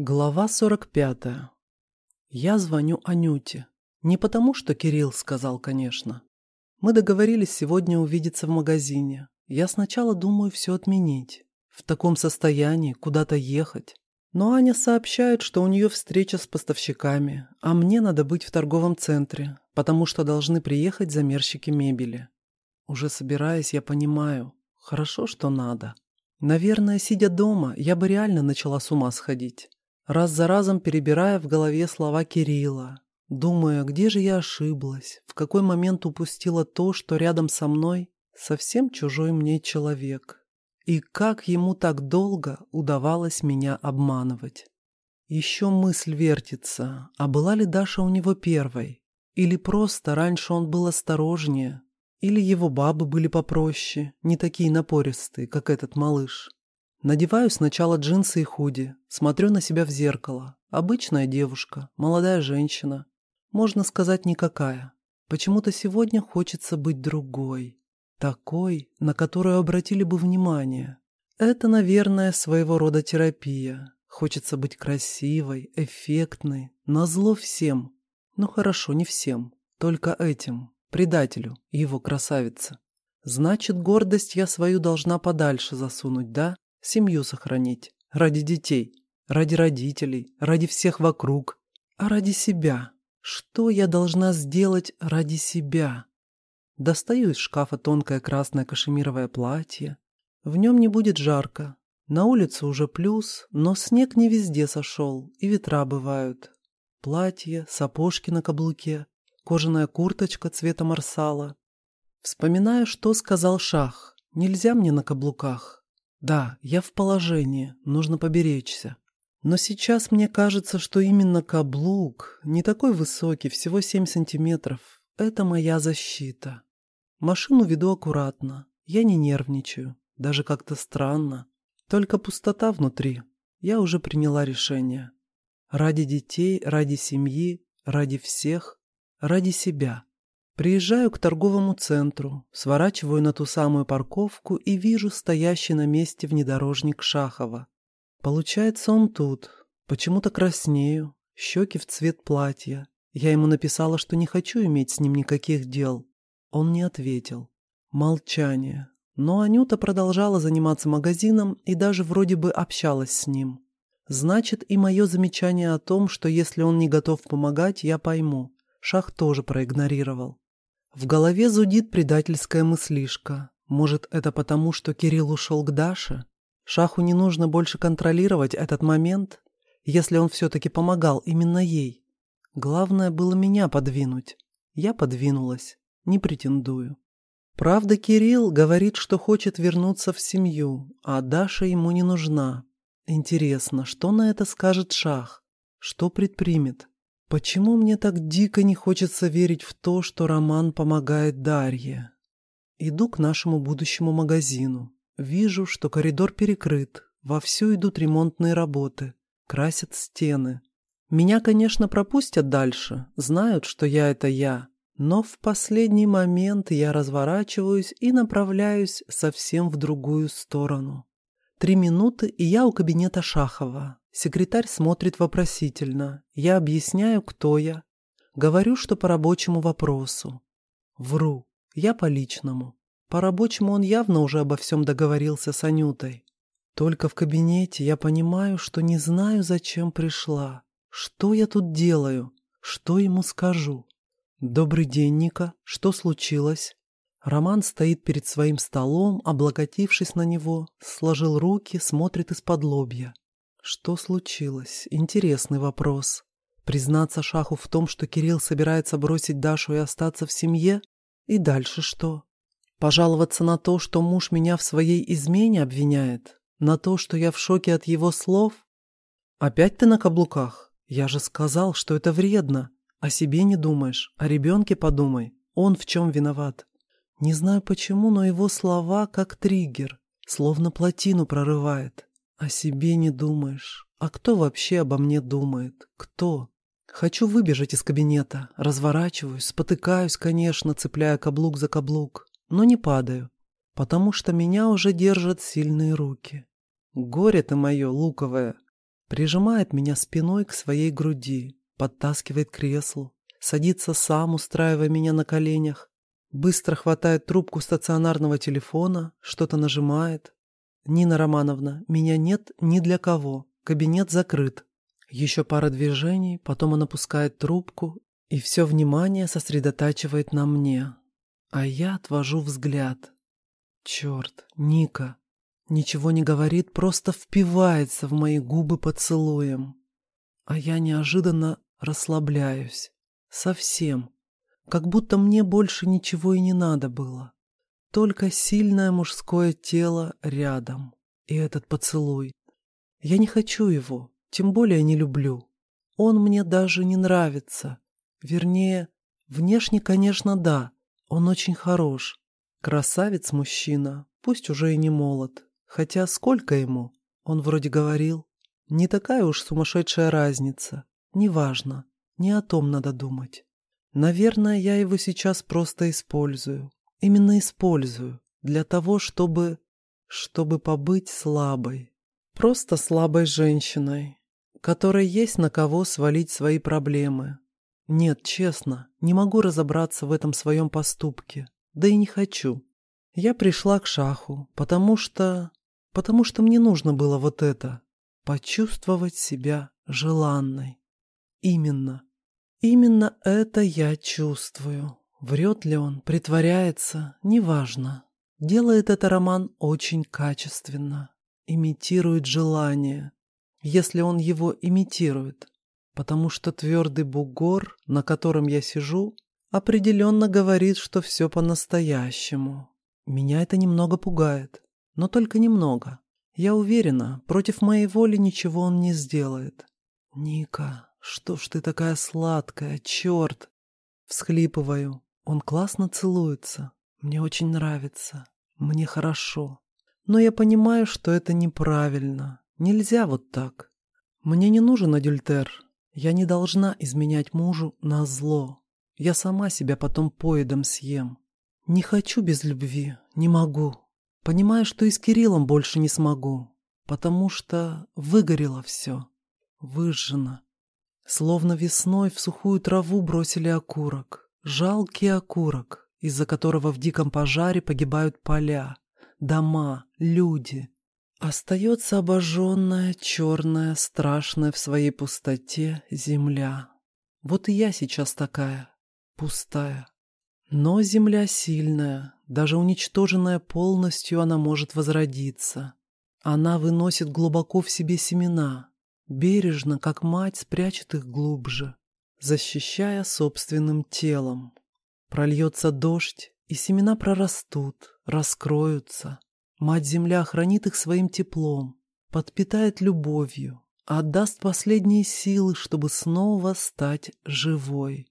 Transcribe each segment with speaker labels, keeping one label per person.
Speaker 1: Глава 45. Я звоню Анюте. Не потому, что Кирилл сказал, конечно. Мы договорились сегодня увидеться в магазине. Я сначала думаю все отменить. В таком состоянии куда-то ехать. Но Аня сообщает, что у нее встреча с поставщиками, а мне надо быть в торговом центре, потому что должны приехать замерщики мебели. Уже собираясь, я понимаю, хорошо, что надо. Наверное, сидя дома, я бы реально начала с ума сходить раз за разом перебирая в голове слова Кирилла, думая, где же я ошиблась, в какой момент упустила то, что рядом со мной совсем чужой мне человек, и как ему так долго удавалось меня обманывать. Еще мысль вертится, а была ли Даша у него первой? Или просто раньше он был осторожнее? Или его бабы были попроще, не такие напористые, как этот малыш? Надеваю сначала джинсы и худи, смотрю на себя в зеркало. Обычная девушка, молодая женщина. Можно сказать, никакая. Почему-то сегодня хочется быть другой. Такой, на которую обратили бы внимание. Это, наверное, своего рода терапия. Хочется быть красивой, эффектной, назло всем. Ну хорошо, не всем, только этим, предателю и его красавице. Значит, гордость я свою должна подальше засунуть, да? Семью сохранить. Ради детей. Ради родителей. Ради всех вокруг. А ради себя. Что я должна сделать ради себя? Достаю из шкафа тонкое красное кашемировое платье. В нем не будет жарко. На улице уже плюс, но снег не везде сошел, и ветра бывают. Платье, сапожки на каблуке, кожаная курточка цвета марсала. Вспоминаю, что сказал Шах. Нельзя мне на каблуках. Да, я в положении, нужно поберечься. Но сейчас мне кажется, что именно каблук, не такой высокий, всего 7 сантиметров, это моя защита. Машину веду аккуратно, я не нервничаю, даже как-то странно. Только пустота внутри. Я уже приняла решение. Ради детей, ради семьи, ради всех, ради себя. Приезжаю к торговому центру, сворачиваю на ту самую парковку и вижу стоящий на месте внедорожник Шахова. Получается, он тут. Почему-то краснею, щеки в цвет платья. Я ему написала, что не хочу иметь с ним никаких дел. Он не ответил. Молчание. Но Анюта продолжала заниматься магазином и даже вроде бы общалась с ним. Значит, и мое замечание о том, что если он не готов помогать, я пойму. Шах тоже проигнорировал. В голове зудит предательская мыслишка. Может, это потому, что Кирилл ушел к Даше? Шаху не нужно больше контролировать этот момент, если он все-таки помогал именно ей. Главное было меня подвинуть. Я подвинулась, не претендую. Правда, Кирилл говорит, что хочет вернуться в семью, а Даша ему не нужна. Интересно, что на это скажет Шах? Что предпримет? Почему мне так дико не хочется верить в то, что Роман помогает Дарье? Иду к нашему будущему магазину. Вижу, что коридор перекрыт. Вовсю идут ремонтные работы. Красят стены. Меня, конечно, пропустят дальше. Знают, что я — это я. Но в последний момент я разворачиваюсь и направляюсь совсем в другую сторону. Три минуты, и я у кабинета Шахова. Секретарь смотрит вопросительно. Я объясняю, кто я. Говорю, что по рабочему вопросу. Вру. Я по личному. По рабочему он явно уже обо всем договорился с Анютой. Только в кабинете я понимаю, что не знаю, зачем пришла. Что я тут делаю? Что ему скажу? «Добрый день, Ника. Что случилось?» Роман стоит перед своим столом, облокотившись на него, сложил руки, смотрит из-под лобья. Что случилось? Интересный вопрос. Признаться Шаху в том, что Кирилл собирается бросить Дашу и остаться в семье? И дальше что? Пожаловаться на то, что муж меня в своей измене обвиняет? На то, что я в шоке от его слов? Опять ты на каблуках? Я же сказал, что это вредно. О себе не думаешь, о ребенке подумай. Он в чем виноват? Не знаю почему, но его слова как триггер, словно плотину прорывает. О себе не думаешь. А кто вообще обо мне думает? Кто? Хочу выбежать из кабинета. Разворачиваюсь, спотыкаюсь, конечно, цепляя каблук за каблук. Но не падаю, потому что меня уже держат сильные руки. Горе ты мое, луковое. Прижимает меня спиной к своей груди, подтаскивает креслу, садится сам, устраивая меня на коленях, быстро хватает трубку стационарного телефона, что-то нажимает. «Нина Романовна, меня нет ни для кого, кабинет закрыт». Еще пара движений, потом он опускает трубку, и все внимание сосредотачивает на мне. А я отвожу взгляд. Черт, Ника. Ничего не говорит, просто впивается в мои губы поцелуем. А я неожиданно расслабляюсь. Совсем. Как будто мне больше ничего и не надо было. Только сильное мужское тело рядом. И этот поцелуй. Я не хочу его, тем более не люблю. Он мне даже не нравится. Вернее, внешне, конечно, да, он очень хорош. Красавец мужчина, пусть уже и не молод. Хотя сколько ему? Он вроде говорил. Не такая уж сумасшедшая разница. Неважно, не о том надо думать. Наверное, я его сейчас просто использую. Именно использую. Для того, чтобы... Чтобы побыть слабой. Просто слабой женщиной, которой есть на кого свалить свои проблемы, нет, честно, не могу разобраться в этом своем поступке. Да и не хочу. Я пришла к шаху, потому что... Потому что мне нужно было вот это. Почувствовать себя желанной. Именно. Именно это я чувствую. Врет ли он, притворяется, неважно. Делает это Роман очень качественно. Имитирует желание. Если он его имитирует потому что твердый бугор, на котором я сижу, определенно говорит, что все по-настоящему. Меня это немного пугает, но только немного. Я уверена, против моей воли ничего он не сделает. «Ника, что ж ты такая сладкая, черт!» Всхлипываю. Он классно целуется. Мне очень нравится. Мне хорошо. Но я понимаю, что это неправильно. Нельзя вот так. Мне не нужен адюльтер. Я не должна изменять мужу на зло. Я сама себя потом поедом съем. Не хочу без любви, не могу. Понимаю, что и с Кириллом больше не смогу, потому что выгорело все, выжжено. Словно весной в сухую траву бросили окурок. Жалкий окурок, из-за которого в диком пожаре погибают поля, дома, люди. Остается обожженная, черная, страшная в своей пустоте земля. Вот и я сейчас такая, пустая. Но земля сильная, даже уничтоженная полностью, она может возродиться. Она выносит глубоко в себе семена, бережно, как мать, спрячет их глубже, защищая собственным телом. Прольется дождь, и семена прорастут, раскроются, Мать-Земля хранит их своим теплом, подпитает любовью, отдаст последние силы, чтобы снова стать живой.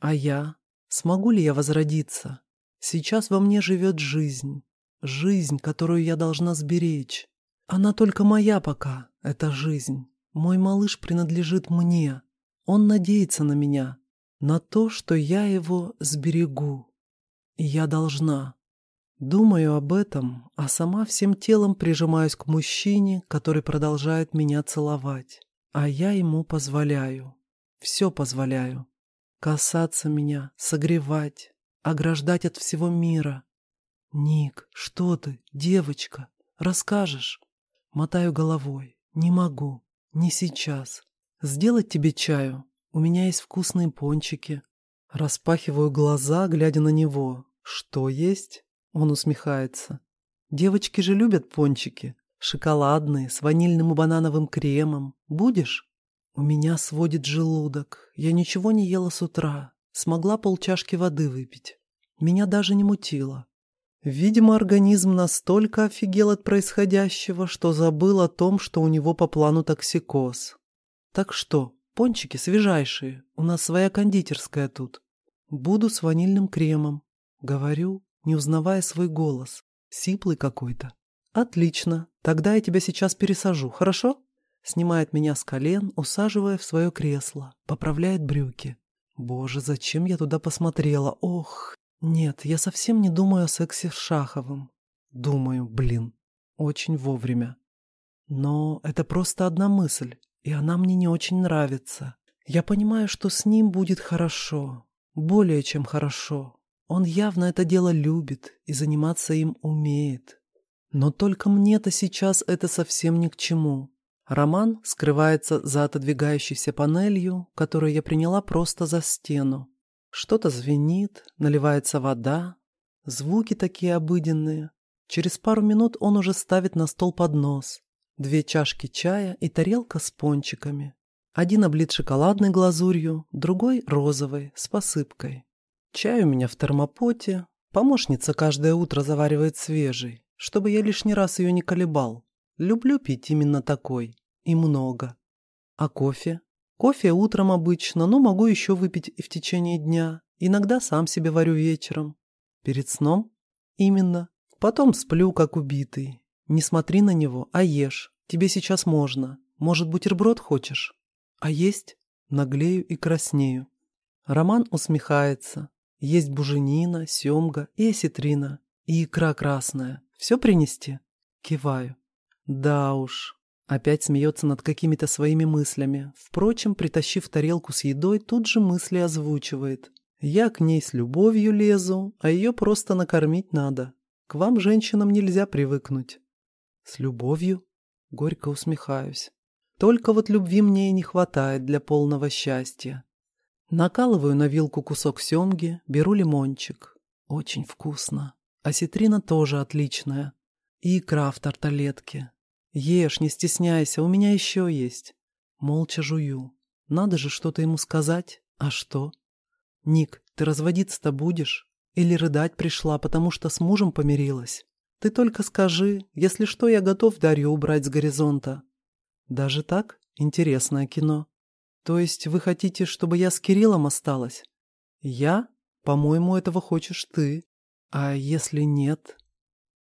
Speaker 1: А я? Смогу ли я возродиться? Сейчас во мне живет жизнь. Жизнь, которую я должна сберечь. Она только моя пока, эта жизнь. Мой малыш принадлежит мне. Он надеется на меня, на то, что я его сберегу. И я должна. Думаю об этом, а сама всем телом прижимаюсь к мужчине, который продолжает меня целовать. А я ему позволяю. Все позволяю. Касаться меня, согревать, ограждать от всего мира. «Ник, что ты, девочка? Расскажешь?» Мотаю головой. «Не могу. Не сейчас. Сделать тебе чаю? У меня есть вкусные пончики». Распахиваю глаза, глядя на него. «Что есть?» Он усмехается. Девочки же любят пончики. Шоколадные, с ванильным и банановым кремом. Будешь? У меня сводит желудок. Я ничего не ела с утра. Смогла полчашки воды выпить. Меня даже не мутило. Видимо, организм настолько офигел от происходящего, что забыл о том, что у него по плану токсикоз. Так что, пончики свежайшие, у нас своя кондитерская тут. Буду с ванильным кремом. Говорю, не узнавая свой голос. Сиплый какой-то. «Отлично. Тогда я тебя сейчас пересажу, хорошо?» Снимает меня с колен, усаживая в свое кресло. Поправляет брюки. Боже, зачем я туда посмотрела? Ох! Нет, я совсем не думаю о сексе с Шаховым. Думаю, блин. Очень вовремя. Но это просто одна мысль, и она мне не очень нравится. Я понимаю, что с ним будет хорошо, более чем хорошо. Он явно это дело любит и заниматься им умеет. Но только мне-то сейчас это совсем ни к чему. Роман скрывается за отодвигающейся панелью, которую я приняла просто за стену. Что-то звенит, наливается вода. Звуки такие обыденные. Через пару минут он уже ставит на стол поднос. Две чашки чая и тарелка с пончиками. Один облит шоколадной глазурью, другой розовой, с посыпкой. Чай у меня в термопоте. Помощница каждое утро заваривает свежий, чтобы я лишний раз ее не колебал. Люблю пить именно такой. И много. А кофе? Кофе утром обычно, но могу еще выпить и в течение дня. Иногда сам себе варю вечером. Перед сном? Именно. Потом сплю, как убитый. Не смотри на него, а ешь. Тебе сейчас можно. Может, бутерброд хочешь? А есть? Наглею и краснею. Роман усмехается. Есть буженина, семга и осетрина. И икра красная. Все принести? Киваю. Да уж. Опять смеется над какими-то своими мыслями. Впрочем, притащив тарелку с едой, тут же мысли озвучивает. Я к ней с любовью лезу, а ее просто накормить надо. К вам, женщинам, нельзя привыкнуть. С любовью? Горько усмехаюсь. Только вот любви мне и не хватает для полного счастья. Накалываю на вилку кусок семги, беру лимончик. Очень вкусно. Осетрина тоже отличная. И икра в тарталетке. Ешь, не стесняйся, у меня еще есть. Молча жую. Надо же что-то ему сказать. А что? Ник, ты разводиться-то будешь? Или рыдать пришла, потому что с мужем помирилась? Ты только скажи, если что, я готов Дарью убрать с горизонта. Даже так? Интересное кино. То есть вы хотите, чтобы я с Кириллом осталась? Я? По-моему, этого хочешь ты. А если нет?